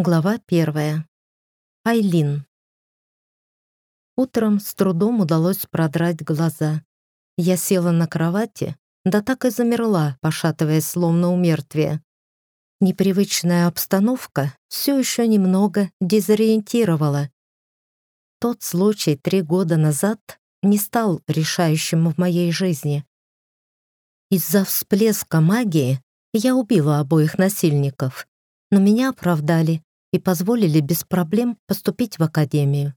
Глава первая. Айлин. Утром с трудом удалось продрать глаза. Я села на кровати, да так и замерла, пошатываясь словно у мертвия. Непривычная обстановка все еще немного дезориентировала. Тот случай три года назад не стал решающим в моей жизни. Из-за всплеска магии я убила обоих насильников, но меня оправдали и позволили без проблем поступить в академию.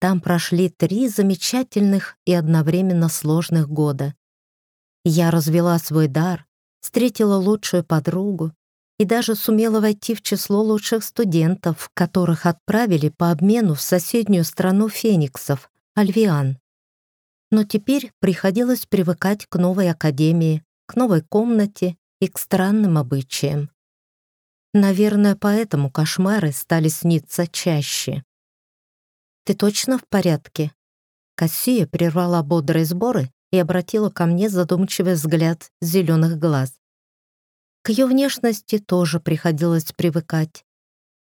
Там прошли три замечательных и одновременно сложных года. Я развела свой дар, встретила лучшую подругу и даже сумела войти в число лучших студентов, которых отправили по обмену в соседнюю страну фениксов, Альвиан. Но теперь приходилось привыкать к новой академии, к новой комнате и к странным обычаям. Наверное, поэтому кошмары стали сниться чаще. «Ты точно в порядке?» Кассия прервала бодрые сборы и обратила ко мне задумчивый взгляд зеленых глаз. К ее внешности тоже приходилось привыкать.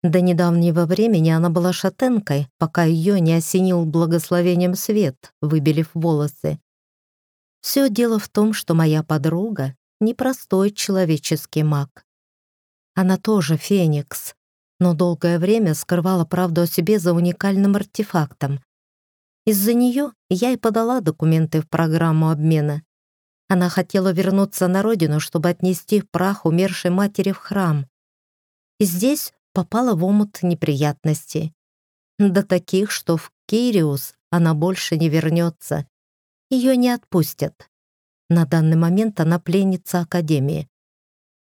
До недавнего времени она была шатенкой, пока ее не осенил благословением свет, выбелив волосы. Все дело в том, что моя подруга — непростой человеческий маг. Она тоже феникс, но долгое время скрывала правду о себе за уникальным артефактом. Из-за нее я и подала документы в программу обмена. Она хотела вернуться на родину, чтобы отнести прах умершей матери в храм. И здесь попала в омут неприятностей. До таких, что в Кириус она больше не вернется. Ее не отпустят. На данный момент она пленница Академии.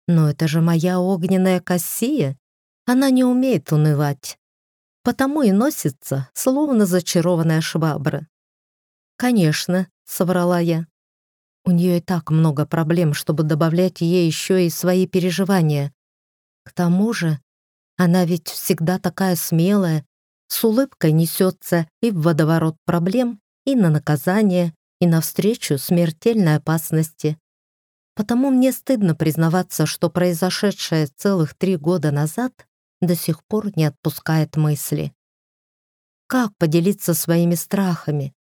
Но это же моя огненная Кассия. Она не умеет унывать. Потому и носится, словно зачарованная швабра. «Конечно», — соврала я. У нее и так много проблем, чтобы добавлять ей еще и свои переживания. К тому же, она ведь всегда такая смелая, с улыбкой несется и в водоворот проблем, и на наказание, и навстречу смертельной опасности. Потому мне стыдно признаваться, что произошедшее целых три года назад до сих пор не отпускает мысли. Как поделиться своими страхами?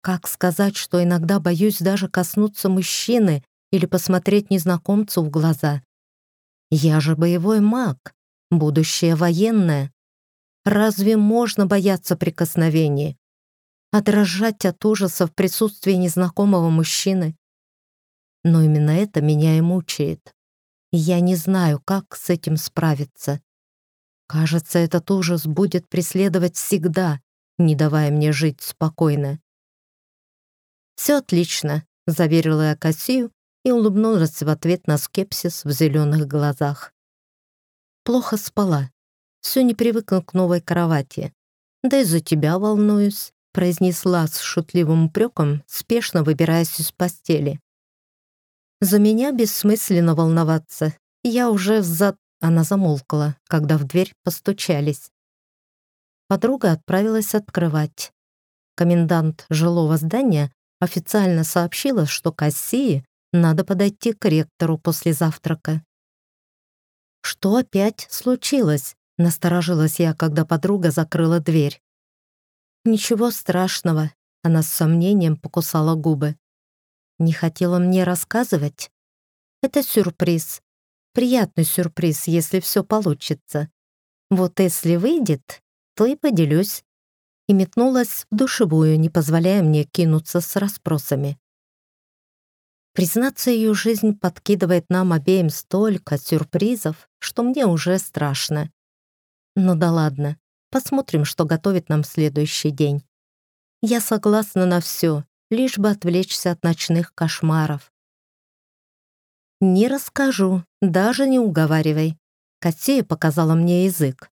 Как сказать, что иногда боюсь даже коснуться мужчины или посмотреть незнакомцу в глаза? Я же боевой маг, будущее военное. Разве можно бояться прикосновений? Дрожать от ужаса в присутствии незнакомого мужчины? Но именно это меня и мучает. я не знаю, как с этим справиться. Кажется, этот ужас будет преследовать всегда, не давая мне жить спокойно. «Все отлично», — заверила я Кассию и улыбнулась в ответ на скепсис в зеленых глазах. Плохо спала. Все не привыкла к новой кровати. Да и за тебя волнуюсь, произнесла с шутливым упреком, спешно выбираясь из постели. За меня бессмысленно волноваться. Я уже взад... Она замолкла, когда в дверь постучались. Подруга отправилась открывать. Комендант жилого здания официально сообщила, что Кассии надо подойти к ректору после завтрака. «Что опять случилось?» — насторожилась я, когда подруга закрыла дверь. «Ничего страшного», — она с сомнением покусала губы. Не хотела мне рассказывать? Это сюрприз. Приятный сюрприз, если все получится. Вот если выйдет, то и поделюсь. И метнулась в душевую, не позволяя мне кинуться с расспросами. Признаться, ее жизнь подкидывает нам обеим столько сюрпризов, что мне уже страшно. Ну да ладно, посмотрим, что готовит нам следующий день. Я согласна на все, лишь бы отвлечься от ночных кошмаров. «Не расскажу, даже не уговаривай», — Кассия показала мне язык.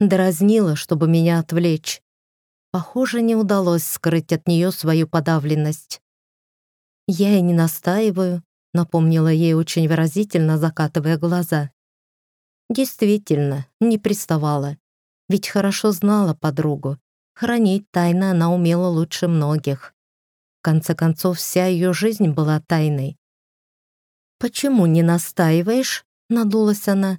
Дразнила, чтобы меня отвлечь. Похоже, не удалось скрыть от нее свою подавленность. «Я и не настаиваю», — напомнила ей очень выразительно, закатывая глаза. Действительно, не приставала. Ведь хорошо знала подругу. Хранить тайны она умела лучше многих. В конце концов, вся ее жизнь была тайной. «Почему не настаиваешь?» — надулась она.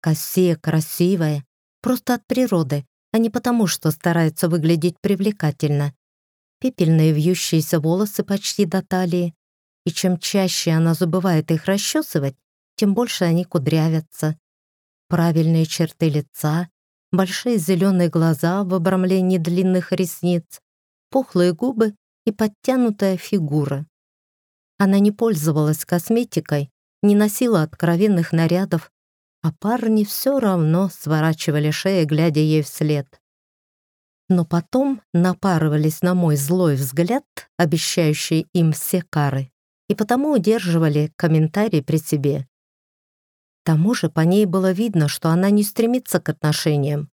Кассия красивая, просто от природы, а не потому, что старается выглядеть привлекательно. Пепельные вьющиеся волосы почти до талии, и чем чаще она забывает их расчесывать, тем больше они кудрявятся. Правильные черты лица, большие зеленые глаза в обрамлении длинных ресниц, пухлые губы и подтянутая фигура. Она не пользовалась косметикой, не носила откровенных нарядов, а парни все равно сворачивали шеи, глядя ей вслед. Но потом напарывались на мой злой взгляд, обещающий им все кары, и потому удерживали комментарии при себе. К тому же по ней было видно, что она не стремится к отношениям.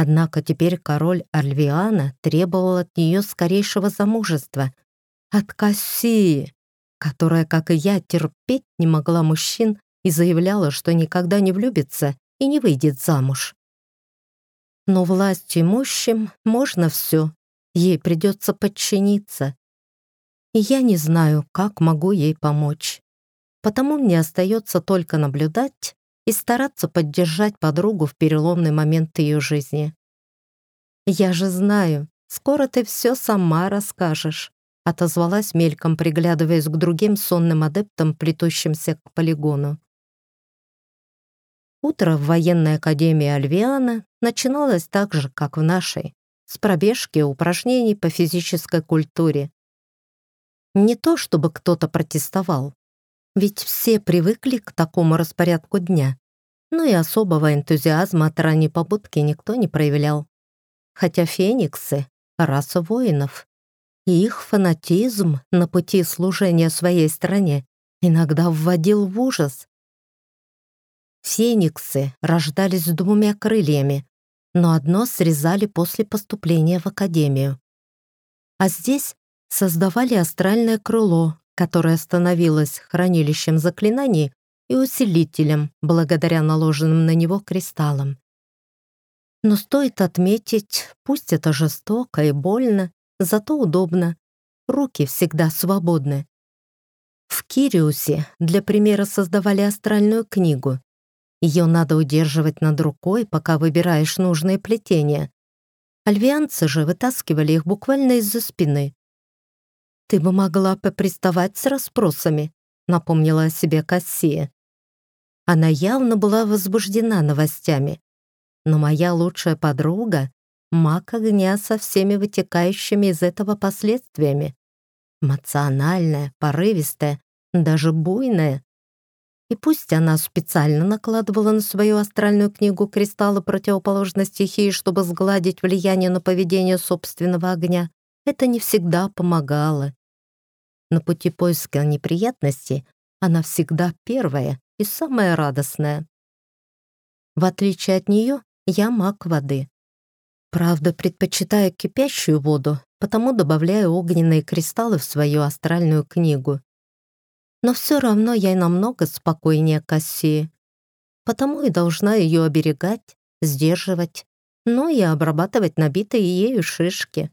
Однако теперь король Альвиана требовал от нее скорейшего замужества. От Кассии, которая, как и я, терпеть не могла мужчин, и заявляла, что никогда не влюбится и не выйдет замуж. Но власть имущим можно все, ей придется подчиниться. И я не знаю, как могу ей помочь. Потому мне остается только наблюдать и стараться поддержать подругу в переломный момент ее жизни. «Я же знаю, скоро ты все сама расскажешь», отозвалась мельком, приглядываясь к другим сонным адептам, плетущимся к полигону. Утро в военной академии Альвиана начиналось так же, как в нашей, с пробежки и упражнений по физической культуре. Не то чтобы кто-то протестовал, ведь все привыкли к такому распорядку дня, но и особого энтузиазма от ранней побудки никто не проявлял. Хотя фениксы — раса воинов, и их фанатизм на пути служения своей стране иногда вводил в ужас. Фениксы рождались с двумя крыльями, но одно срезали после поступления в академию. А здесь создавали астральное крыло, которое становилось хранилищем заклинаний и усилителем благодаря наложенным на него кристаллам. Но стоит отметить, пусть это жестоко и больно, зато удобно. Руки всегда свободны. В Кириусе для примера создавали астральную книгу, ее надо удерживать над рукой, пока выбираешь нужные плетения. Альвианцы же вытаскивали их буквально из-за спины. «Ты бы могла поприставать с расспросами», — напомнила о себе Кассия. Она явно была возбуждена новостями. Но моя лучшая подруга — маг огня со всеми вытекающими из этого последствиями. Эмоциональная, порывистая, даже буйная. И пусть она специально накладывала на свою астральную книгу кристаллы противоположной стихии, чтобы сгладить влияние на поведение собственного огня, это не всегда помогало. На пути поиска неприятностей она всегда первая и самая радостная. В отличие от нее, я маг воды. Правда, предпочитаю кипящую воду, потому добавляю огненные кристаллы в свою астральную книгу но все равно я намного спокойнее Кассии. Потому и должна ее оберегать, сдерживать, ну и обрабатывать набитые ею шишки.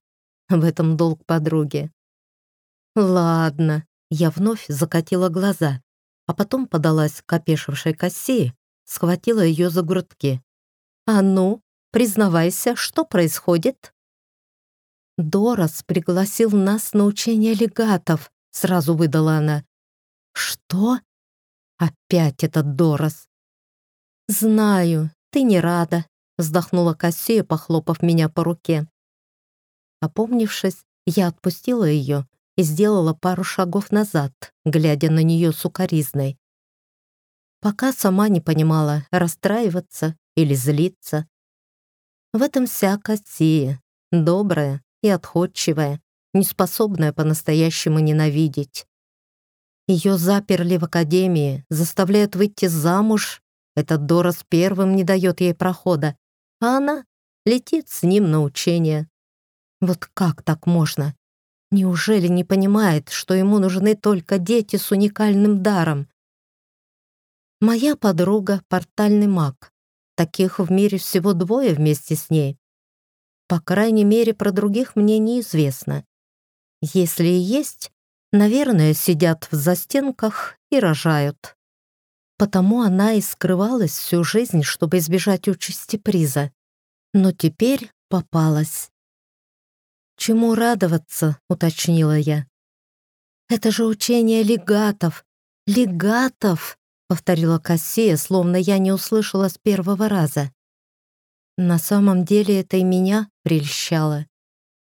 В этом долг подруги. Ладно, я вновь закатила глаза, а потом подалась к опешившей Кассии, схватила ее за грудки. «А ну, признавайся, что происходит?» «Дорос пригласил нас на учение легатов», — сразу выдала она. «Что?» «Опять этот Дорос!» «Знаю, ты не рада», — вздохнула Кассия, похлопав меня по руке. Опомнившись, я отпустила ее и сделала пару шагов назад, глядя на нее сукоризной. Пока сама не понимала, расстраиваться или злиться. В этом вся Кассия, добрая и отходчивая, неспособная по-настоящему ненавидеть. Ее заперли в академии, заставляют выйти замуж. Этот Дорос первым не дает ей прохода, а она летит с ним на учение. Вот как так можно? Неужели не понимает, что ему нужны только дети с уникальным даром? Моя подруга — портальный маг. Таких в мире всего двое вместе с ней. По крайней мере, про других мне неизвестно. Если и есть, Наверное, сидят в застенках и рожают. Потому она и скрывалась всю жизнь, чтобы избежать участи приза. Но теперь попалась. «Чему радоваться?» — уточнила я. «Это же учение легатов! Легатов!» — повторила Кассия, словно я не услышала с первого раза. На самом деле это и меня прельщало.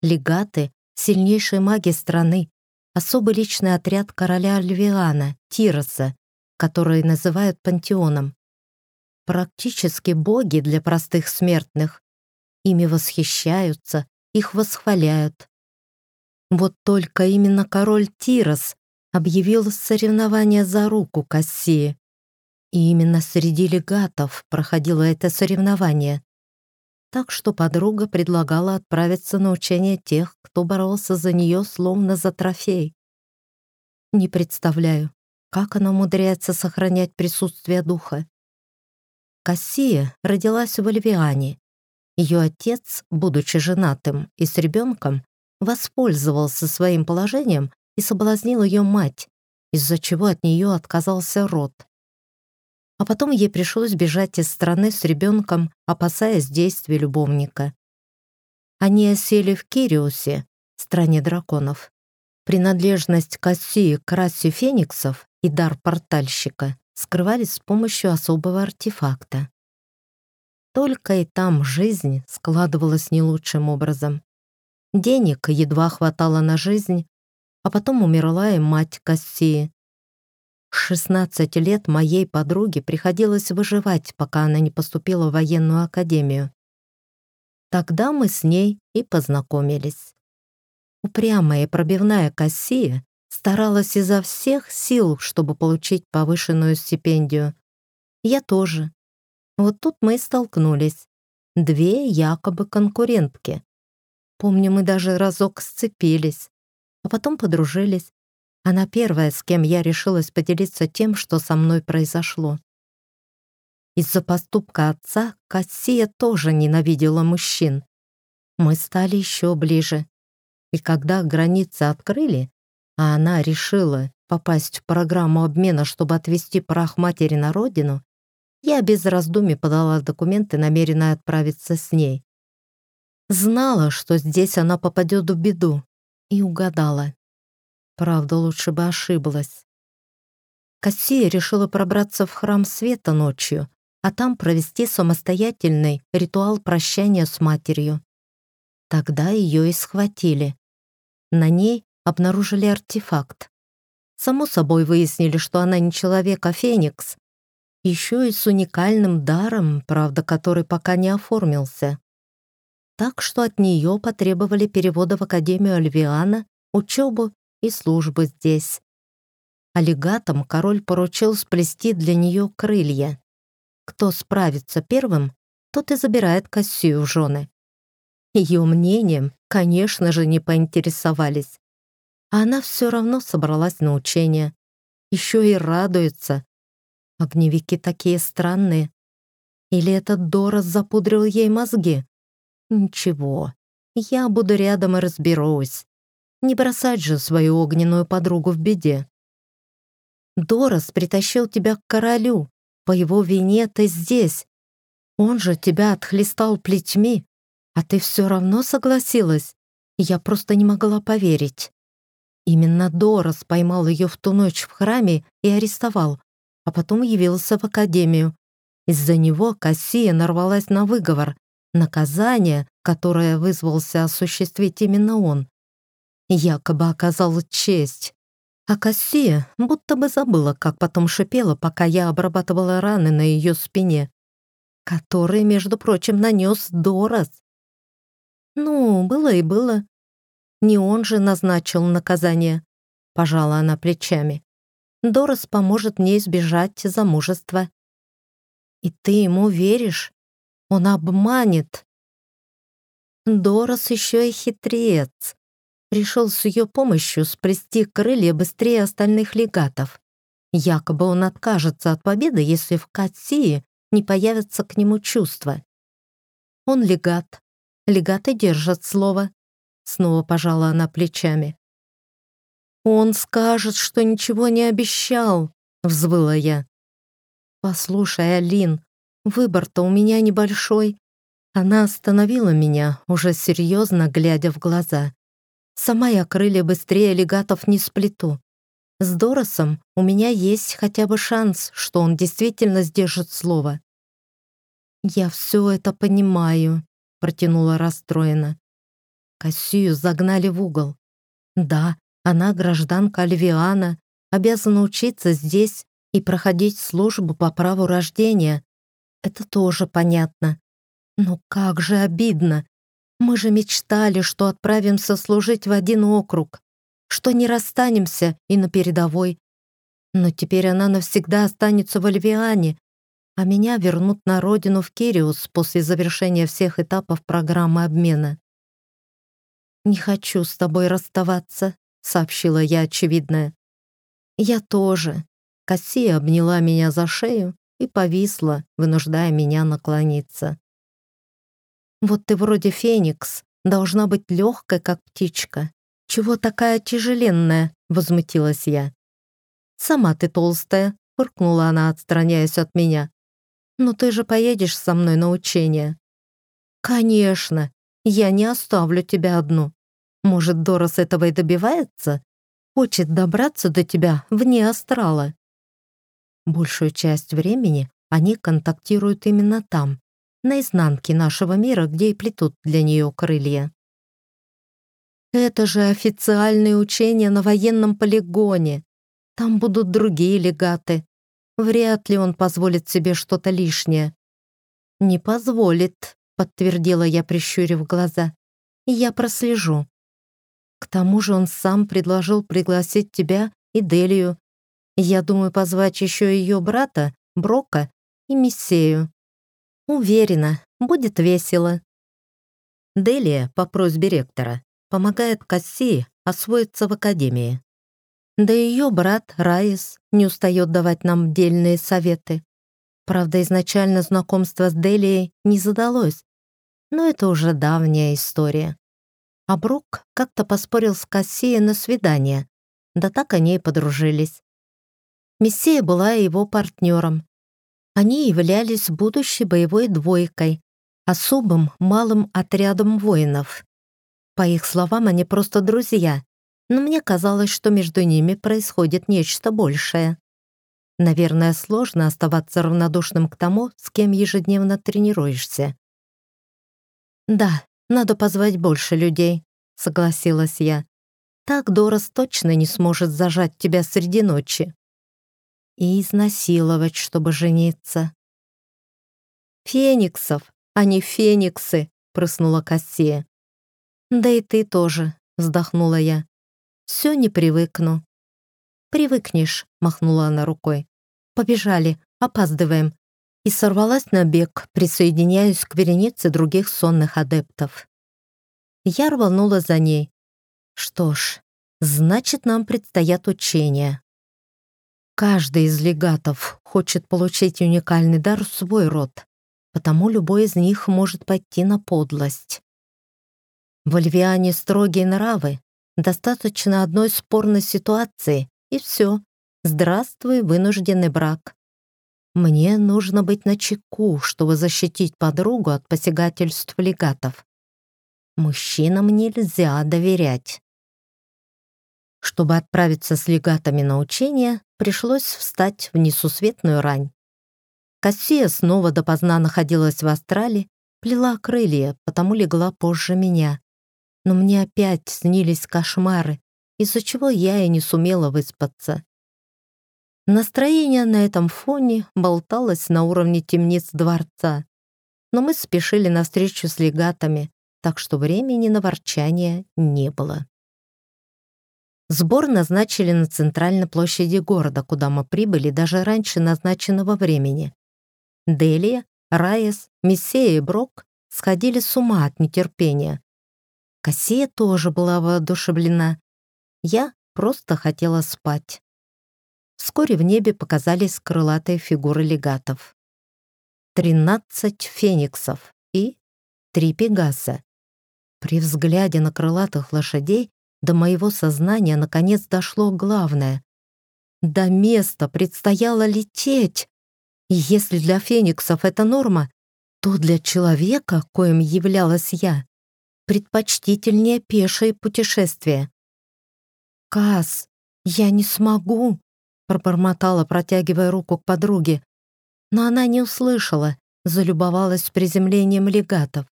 Легаты — сильнейшие маги страны, особый личный отряд короля Альвиана, Тироса, который называют пантеоном. Практически боги для простых смертных. Ими восхищаются, их восхваляют. Вот только именно король Тирос объявил соревнование за руку Кассии. И именно среди легатов проходило это соревнование. Так что подруга предлагала отправиться на учение тех, кто боролся за нее словно за трофей. Не представляю, как она умудряется сохранять присутствие духа. Кассия родилась в Альвиане. Ее отец, будучи женатым и с ребенком, воспользовался своим положением и соблазнил ее мать, из-за чего от нее отказался род. А потом ей пришлось бежать из страны с ребенком, опасаясь действий любовника. Они осели в Кириусе, стране драконов. Принадлежность Кассии к расе фениксов и дар портальщика скрывались с помощью особого артефакта. Только и там жизнь складывалась не лучшим образом. Денег едва хватало на жизнь, а потом умерла и мать Кассии. 16 лет моей подруге приходилось выживать, пока она не поступила в военную академию. Тогда мы с ней и познакомились. Упрямая и пробивная Кассия старалась изо всех сил, чтобы получить повышенную стипендию. Я тоже. Вот тут мы и столкнулись. Две якобы конкурентки. Помню, мы даже разок сцепились, а потом подружились. Она первая, с кем я решилась поделиться тем, что со мной произошло. Из-за поступка отца Кассия тоже ненавидела мужчин. Мы стали еще ближе. И когда границы открыли, а она решила попасть в программу обмена, чтобы отвезти прах матери на родину, я без раздумий подала документы, намеренная отправиться с ней. Знала, что здесь она попадет в беду, и угадала. Правда, лучше бы ошиблась. Кассия решила пробраться в храм света ночью, а там провести самостоятельный ритуал прощания с матерью. Тогда ее и схватили. На ней обнаружили артефакт. Само собой выяснили, что она не человек, а феникс. Еще и с уникальным даром, правда, который пока не оформился. Так что от нее потребовали перевода в Академию Альвиана, учебу и службы здесь. Аллигатам король поручил сплести для нее крылья. Кто справится первым, тот и забирает Кассию в жены. Ее мнением, конечно же, не поинтересовались. А она все равно собралась на учение. Еще и радуется. Огневики такие странные. Или этот Дорос запудрил ей мозги? Ничего, я буду рядом и разберусь. Не бросать же свою огненную подругу в беде. Дорос притащил тебя к королю. По его вине ты здесь. Он же тебя отхлестал плетьми, а ты все равно согласилась. Я просто не могла поверить. Именно Дорос поймал ее в ту ночь в храме и арестовал, а потом явился в академию. Из-за него Кассия нарвалась на выговор, наказание, которое вызвался осуществить именно он. Якобы оказал честь. А Кассия будто бы забыла, как потом шипела, пока я обрабатывала раны на ее спине, которые, между прочим, нанес Дорос. Ну, было и было. Не он же назначил наказание. Пожала она плечами. Дорос поможет мне избежать замужества. И ты ему веришь? Он обманет. Дорос еще и хитрец. Решил с ее помощью сплести крылья быстрее остальных легатов. Якобы он откажется от победы, если в Катсии не появятся к нему чувства. Он легат. Легаты держат слово. Снова пожала она плечами. «Он скажет, что ничего не обещал», — взвыла я. «Послушай, Алин, выбор-то у меня небольшой». Она остановила меня, уже серьезно глядя в глаза. «Сама я крылья быстрее легатов не сплету. С Доросом у меня есть хотя бы шанс, что он действительно сдержит слово». «Я все это понимаю», — протянула расстроенно. Кассию загнали в угол. Да, она гражданка Альвиана, обязана учиться здесь и проходить службу по праву рождения. Это тоже понятно. Но как же обидно. Мы же мечтали, что отправимся служить в один округ, что не расстанемся и на передовой. Но теперь она навсегда останется в Альвиане, а меня вернут на родину в Кириус после завершения всех этапов программы обмена. «Не хочу с тобой расставаться», — сообщила я очевидное. «Я тоже». Кассия обняла меня за шею и повисла, вынуждая меня наклониться. «Вот ты вроде феникс, должна быть легкой, как птичка. Чего такая тяжеленная?» — возмутилась я. «Сама ты толстая», — фыркнула она, отстраняясь от меня. «Но ты же поедешь со мной на учение». «Конечно, я не оставлю тебя одну. Может, Дорос этого и добивается? Хочет добраться до тебя вне астрала». Большую часть времени они контактируют именно там, на изнанке нашего мира, где и плетут для нее крылья. Это же официальные учения на военном полигоне. Там будут другие легаты. Вряд ли он позволит себе что-то лишнее. «Не позволит», — подтвердила я, прищурив глаза. «Я прослежу». К тому же он сам предложил пригласить тебя и Делию. Я думаю позвать еще ее брата, Брока и Миссею. Уверена, будет весело. Делия, по просьбе ректора, помогает Кассии освоиться в академии. Да и ее брат Раис не устает давать нам дельные советы. Правда, изначально знакомство с Делией не задалось, но это уже давняя история. А Брук как-то поспорил с Кассией на свидание, да так они и подружились. Мессия была его партнером. Они являлись будущей боевой двойкой, особым малым отрядом воинов. По их словам, они просто друзья, но мне казалось, что между ними происходит нечто большее. Наверное, сложно оставаться равнодушным к тому, с кем ежедневно тренируешься. «Да, надо позвать больше людей», — согласилась я. «Так Дорос точно не сможет зажать тебя среди ночи» и изнасиловать, чтобы жениться. «Фениксов, а не фениксы!» — прыснула Кассия. «Да и ты тоже», — вздохнула я. «Все не привыкну». «Привыкнешь», — махнула она рукой. «Побежали, опаздываем». И сорвалась на бег, присоединяясь к веренице других сонных адептов. Я рванула за ней. Что ж, значит, нам предстоят учения. Каждый из легатов хочет получить уникальный дар в свой род, потому любой из них может пойти на подлость. В Альвиане строгие нравы, достаточно одной спорной ситуации, и все. Здравствуй, вынужденный брак. Мне нужно быть начеку, чтобы защитить подругу от посягательств легатов. Мужчинам нельзя доверять. Чтобы отправиться с легатами на учение, пришлось встать в несусветную рань. Кассия снова допоздна находилась в астрале, плела крылья, потому легла позже меня. Но мне опять снились кошмары, из-за чего я и не сумела выспаться. Настроение на этом фоне болталось на уровне темниц дворца, но мы спешили навстречу с легатами, так что времени на ворчание не было. Сбор назначили на центральной площади города, куда мы прибыли даже раньше назначенного времени. Делия, Райес, Мессея и Брок сходили с ума от нетерпения. Кассия тоже была воодушевлена. Я просто хотела спать. Вскоре в небе показались крылатые фигуры легатов. Тринадцать фениксов и три пегаса. При взгляде на крылатых лошадей до моего сознания наконец дошло главное. До места предстояло лететь. И если для фениксов это норма, то для человека, коим являлась я, предпочтительнее пешее путешествие. «Каз, я не смогу», — пробормотала, протягивая руку к подруге. Но она не услышала, залюбовалась приземлением легатов.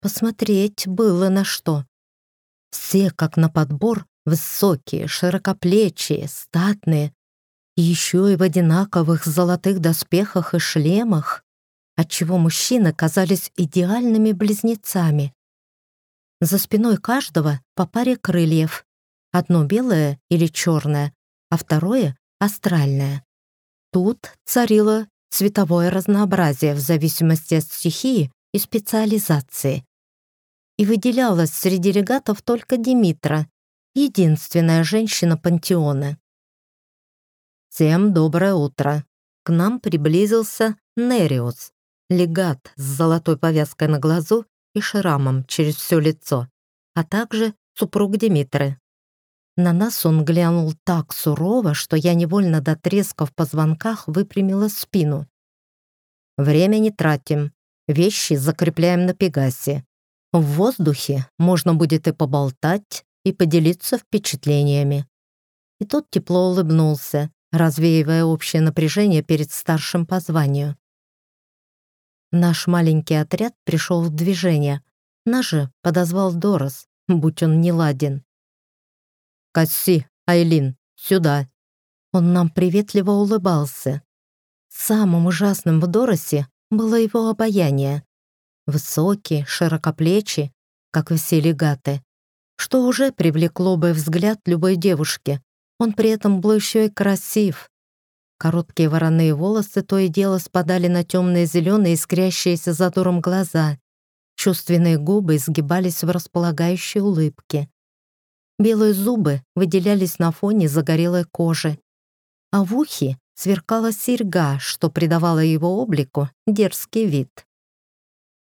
Посмотреть было на что. Все, как на подбор, высокие, широкоплечие, статные, еще и в одинаковых золотых доспехах и шлемах, отчего мужчины казались идеальными близнецами. За спиной каждого по паре крыльев, одно белое или черное, а второе — астральное. Тут царило цветовое разнообразие в зависимости от стихии и специализации. И выделялась среди регатов только Димитра, единственная женщина пантеона. «Всем доброе утро!» К нам приблизился Нериус, легат с золотой повязкой на глазу и шрамом через все лицо, а также супруг Димитры. На нас он глянул так сурово, что я невольно до треска в позвонках выпрямила спину. «Время не тратим. Вещи закрепляем на Пегасе. В воздухе можно будет и поболтать, и поделиться впечатлениями». И тот тепло улыбнулся, развеивая общее напряжение перед старшим по званию. Наш маленький отряд пришел в движение. Нас же подозвал Дорос, будь он не ладен. «Касси, Айлин, сюда!» Он нам приветливо улыбался. Самым ужасным в Доросе было его обаяние. Высокий, широкоплечий, как и все легаты, что уже привлекло бы взгляд любой девушки. Он при этом был еще и красив. Короткие вороные волосы то и дело спадали на темные зеленые, искрящиеся задором глаза. Чувственные губы изгибались в располагающей улыбке. Белые зубы выделялись на фоне загорелой кожи, а в ухе сверкала серьга, что придавало его облику дерзкий вид.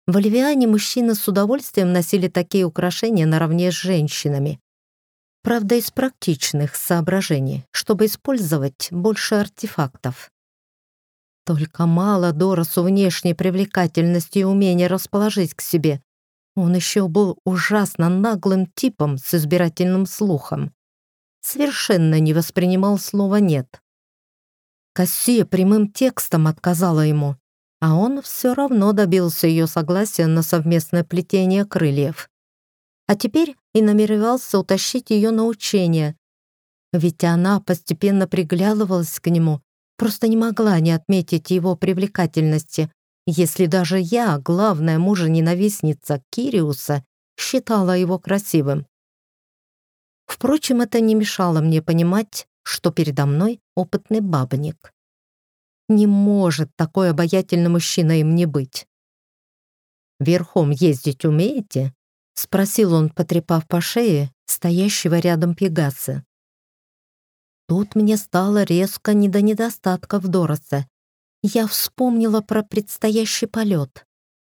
В Оливиане мужчины с удовольствием носили такие украшения наравне с женщинами. Правда, из практичных соображений, чтобы использовать больше артефактов. Только мало Доросу внешней привлекательности и умения расположить к себе, он еще был ужасно наглым типом с избирательным слухом. Совершенно не воспринимал слова «нет». Кассия прямым текстом отказала ему, а он все равно добился ее согласия на совместное плетение крыльев. А теперь и намеревался утащить ее на учение, ведь она постепенно приглядывалась к нему, просто не могла не отметить его привлекательности, если даже я, главная мужа-ненавистница Кириуса, считала его красивым. Впрочем, это не мешало мне понимать, что передо мной опытный бабник. Не может такой обаятельный мужчина им не быть. «Верхом ездить умеете?» — спросил он, потрепав по шее стоящего рядом Пегаса. Тут мне стало резко не до недостатка в Доросе, я вспомнила про предстоящий полет.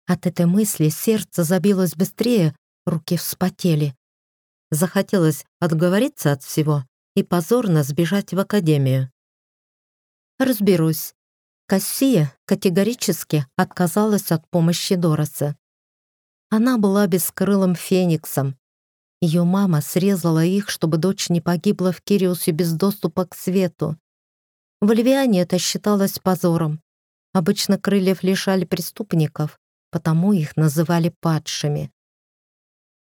От этой мысли сердце забилось быстрее, руки вспотели. Захотелось отговориться от всего и позорно сбежать в академию. Разберусь. Кассия категорически отказалась от помощи Дороса. Она была бескрылым фениксом. Ее мама срезала их, чтобы дочь не погибла в Кириусе без доступа к свету. В Альвиане это считалось позором. Обычно крыльев лишали преступников, потому их называли падшими.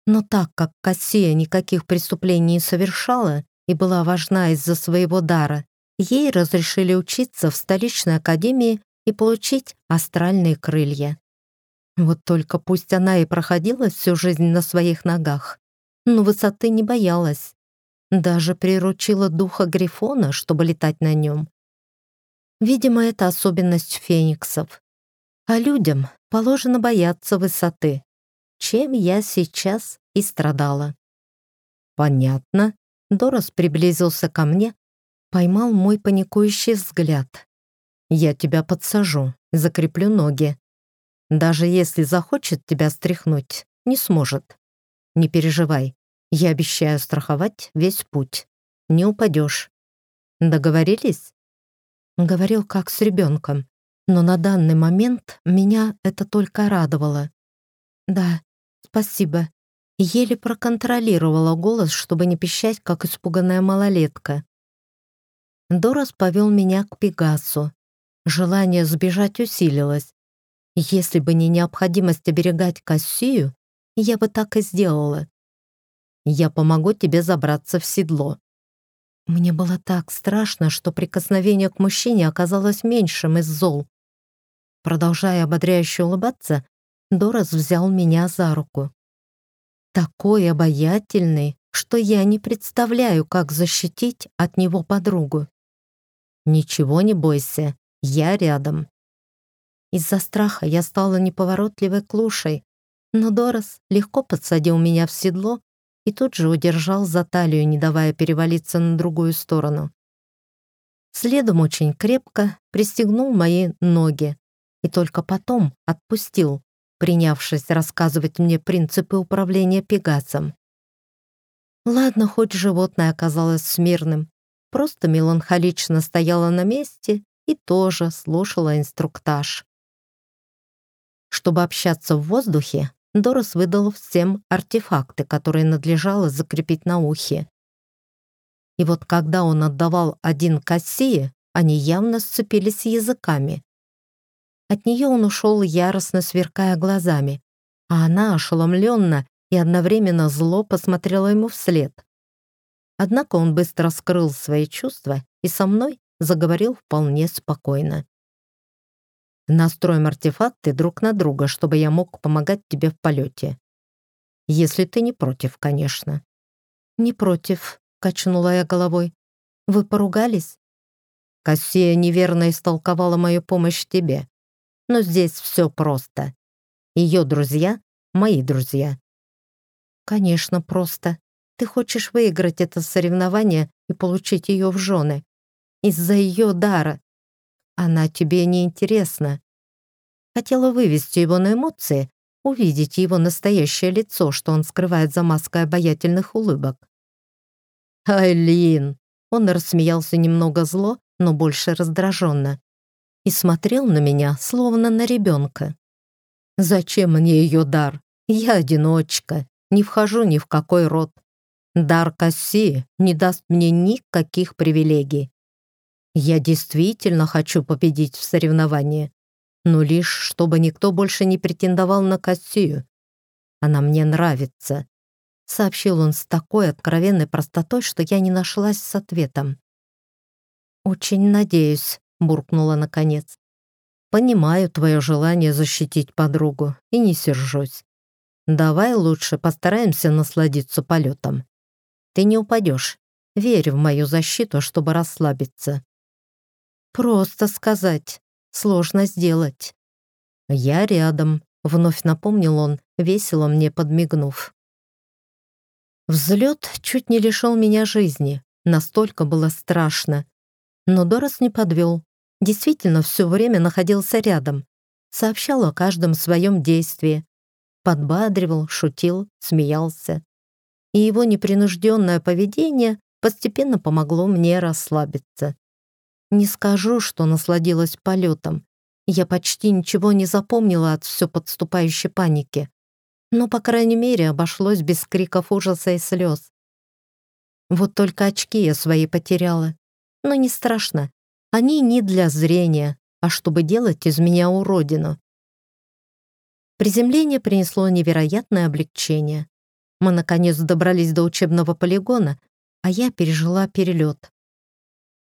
Но так как Кассия никаких преступлений не совершала и была важна из-за своего дара, ей разрешили учиться в столичной академии и получить астральные крылья. Вот только пусть она и проходила всю жизнь на своих ногах, но высоты не боялась. Даже приручила духа Грифона, чтобы летать на нем. Видимо, это особенность фениксов. А людям положено бояться высоты, чем я сейчас и страдала. «Понятно». Дорос приблизился ко мне, поймал мой паникующий взгляд. «Я тебя подсажу, закреплю ноги. Даже если захочет тебя стряхнуть, не сможет. Не переживай, я обещаю страховать весь путь. Не упадешь. Договорились?» Говорил как с ребенком, но на данный момент меня это только радовало. «Да, спасибо». Еле проконтролировала голос, чтобы не пищать, как испуганная малолетка. Дорос повел меня к Пегасу. Желание сбежать усилилось. Если бы не необходимость оберегать Кассию, я бы так и сделала. Я помогу тебе забраться в седло. Мне было так страшно, что прикосновение к мужчине оказалось меньшим из зол. Продолжая ободряюще улыбаться, Дорос взял меня за руку. Такой обаятельный, что я не представляю, как защитить от него подругу. «Ничего не бойся, я рядом». Из-за страха я стала неповоротливой клушей, но Дорос легко подсадил меня в седло и тут же удержал за талию, не давая перевалиться на другую сторону. Следом очень крепко пристегнул мои ноги и только потом отпустил, принявшись рассказывать мне принципы управления Пегасом. Ладно, хоть животное оказалось смирным, просто меланхолично стояла на месте и тоже слушала инструктаж. Чтобы общаться в воздухе, Дорос выдал всем артефакты, которые надлежало закрепить на ухе. И вот когда он отдавал один Кассии, они явно сцепились языками. От нее он ушел, яростно сверкая глазами, а она ошеломленно и одновременно зло посмотрела ему вслед. Однако он быстро скрыл свои чувства и со мной заговорил вполне спокойно. Настроим артефакты друг на друга, чтобы я мог помогать тебе в полете. Если ты не против, конечно. Не против, качнула я головой. Вы поругались? Кассия неверно истолковала мою помощь тебе. Но здесь все просто. Ее друзья — мои друзья. Конечно, просто. Ты хочешь выиграть это соревнование и получить ее в жены. Из-за ее дара. Она тебе не интересна. Хотела вывести его на эмоции, увидеть его настоящее лицо, что он скрывает за маской обаятельных улыбок. «Айлин!» Он рассмеялся немного зло, но больше раздраженно и смотрел на меня, словно на ребенка. «Зачем мне ее дар? Я одиночка, не вхожу ни в какой род. Дар Касси не даст мне никаких привилегий. Я действительно хочу победить в соревновании, но лишь чтобы никто больше не претендовал на Кассию. Она мне нравится», — сообщил он с такой откровенной простотой, что я не нашлась с ответом. «Очень надеюсь», буркнула наконец. «Понимаю твое желание защитить подругу и не сержусь. Давай лучше постараемся насладиться полетом. Ты не упадешь. Верь в мою защиту, чтобы расслабиться». «Просто сказать. Сложно сделать». «Я рядом», — вновь напомнил он, весело мне подмигнув. Взлет чуть не лишил меня жизни. Настолько было страшно. Но Дорос не подвел действительно все время находился рядом, сообщал о каждом своем действии, подбадривал, шутил, смеялся. И его непринужденное поведение постепенно помогло мне расслабиться. Не скажу, что насладилась полетом. Я почти ничего не запомнила от все подступающей паники. Но, по крайней мере, обошлось без криков ужаса и слез. Вот только очки я свои потеряла. Но не страшно. Они не для зрения, а чтобы делать из меня уродину. Приземление принесло невероятное облегчение. Мы, наконец, добрались до учебного полигона, а я пережила перелет.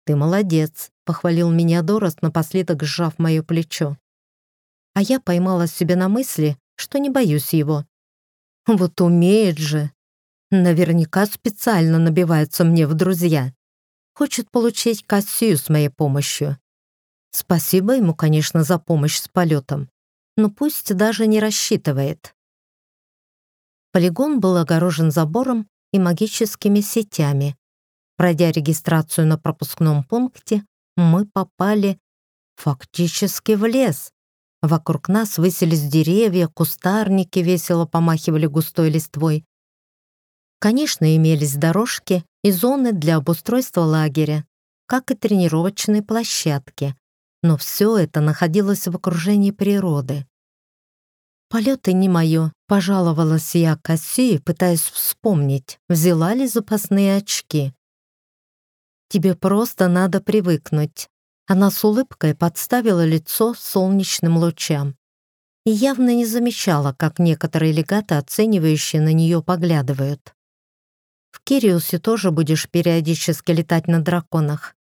«Ты молодец», — похвалил меня Дорос, напоследок сжав мое плечо. А я поймала себя на мысли, что не боюсь его. Вот умеет же. Наверняка специально набивается мне в друзья хочет получить Кассию с моей помощью. Спасибо ему, конечно, за помощь с полетом, но пусть даже не рассчитывает. Полигон был огорожен забором и магическими сетями. Пройдя регистрацию на пропускном пункте, мы попали фактически в лес. Вокруг нас высились деревья, кустарники весело помахивали густой листвой. Конечно, имелись дорожки и зоны для обустройства лагеря. как и тренировочные площадки, но все это находилось в окружении природы. «Полеты не мое», — пожаловалась я Кассии, пытаясь вспомнить, взяла ли запасные очки. «Тебе просто надо привыкнуть». Она с улыбкой подставила лицо солнечным лучам и явно не замечала, как некоторые легаты, оценивающие на нее, поглядывают. «В Кириусе тоже будешь периодически летать на драконах?»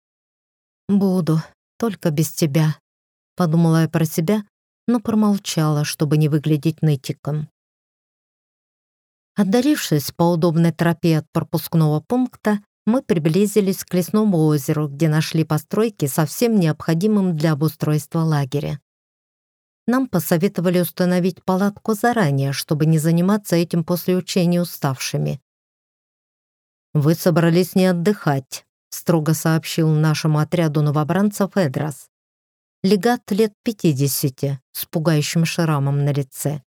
«Буду, только без тебя», — подумала я про себя, но промолчала, чтобы не выглядеть нытиком. Отдалившись по удобной тропе от пропускного пункта, мы приблизились к лесному озеру, где нашли постройки совсем необходимым для обустройства лагеря. Нам посоветовали установить палатку заранее, чтобы не заниматься этим после учения уставшими. «Вы собрались не отдыхать», — строго сообщил нашему отряду новобранцев Эдрос. Легат лет пятидесяти, с пугающим шрамом на лице.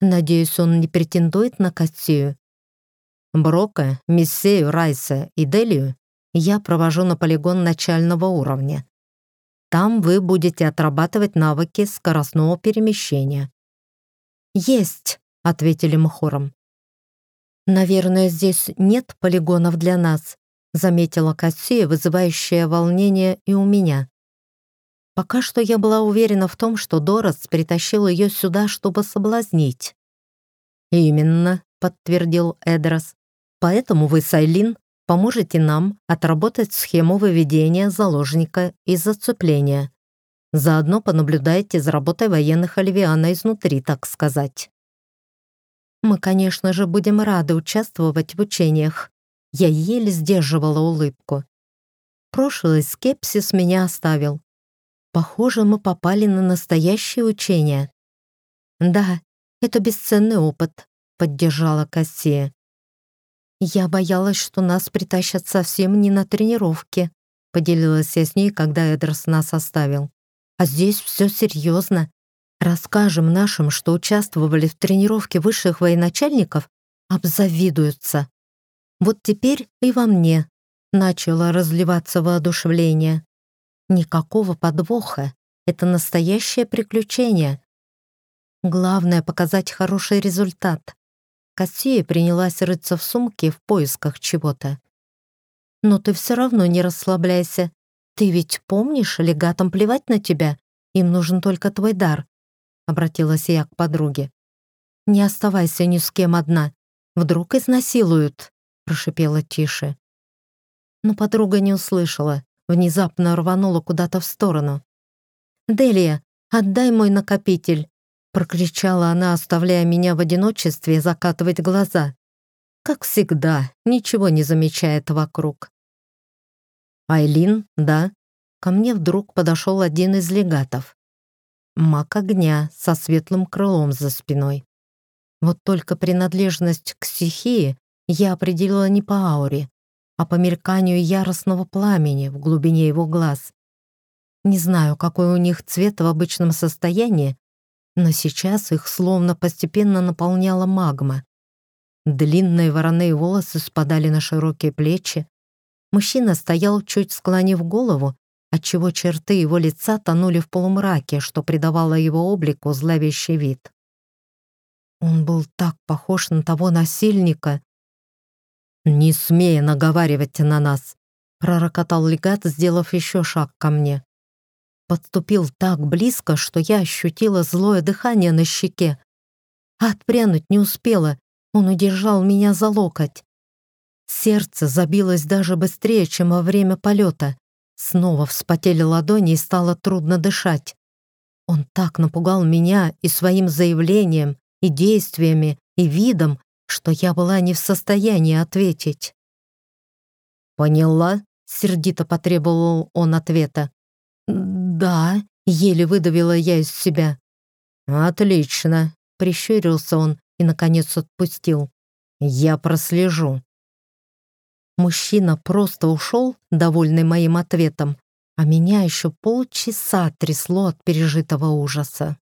Надеюсь, он не претендует на Кассию. Брока, Миссею, Райса и Делию я провожу на полигон начального уровня. Там вы будете отрабатывать навыки скоростного перемещения. «Есть», — ответили мы хором. «Наверное, здесь нет полигонов для нас», — заметила Кассия, вызывающая волнение и у меня. Пока что я была уверена в том, что Дорос притащил ее сюда, чтобы соблазнить. «Именно», — подтвердил Эдрос. «Поэтому вы, Сайлин, поможете нам отработать схему выведения заложника и зацепления. Заодно понаблюдайте за работой военных Оливиана изнутри, так сказать». «Мы, конечно же, будем рады участвовать в учениях». Я еле сдерживала улыбку. Прошлый скепсис меня оставил. Похоже, мы попали на настоящее учение. Да, это бесценный опыт, поддержала Кассия. Я боялась, что нас притащат совсем не на тренировке, поделилась я с ней, когда Эдрос нас оставил. А здесь все серьезно. Расскажем нашим, что участвовали в тренировке высших военачальников, обзавидуются. Вот теперь и во мне начало разливаться воодушевление. Никакого подвоха. Это настоящее приключение. Главное — показать хороший результат. Кассия принялась рыться в сумке в поисках чего-то. «Но ты все равно не расслабляйся. Ты ведь помнишь, легатам плевать на тебя? Им нужен только твой дар», — обратилась я к подруге. «Не оставайся ни с кем одна. Вдруг изнасилуют», — прошипела тише. Но подруга не услышала внезапно рванула куда-то в сторону. «Делия, отдай мой накопитель!» Прокричала она, оставляя меня в одиночестве закатывать глаза. Как всегда, ничего не замечает вокруг. «Айлин, да?» Ко мне вдруг подошел один из легатов. Маг огня со светлым крылом за спиной. Вот только принадлежность к стихии я определила не по ауре, а по мельканию яростного пламени в глубине его глаз. Не знаю, какой у них цвет в обычном состоянии, но сейчас их словно постепенно наполняла магма. Длинные вороные волосы спадали на широкие плечи. Мужчина стоял, чуть склонив голову, отчего черты его лица тонули в полумраке, что придавало его облику зловещий вид. Он был так похож на того насильника, «Не смей наговаривать на нас!» — пророкотал легат, сделав еще шаг ко мне. Подступил так близко, что я ощутила злое дыхание на щеке. отпрянуть не успела, он удержал меня за локоть. Сердце забилось даже быстрее, чем во время полета. Снова вспотели ладони и стало трудно дышать. Он так напугал меня и своим заявлением, и действиями, и видом, что я была не в состоянии ответить. «Поняла?» — сердито потребовал он ответа. «Да», — еле выдавила я из себя. «Отлично», — прищурился он и, наконец, отпустил. «Я прослежу». Мужчина просто ушел, довольный моим ответом, а меня еще полчаса трясло от пережитого ужаса.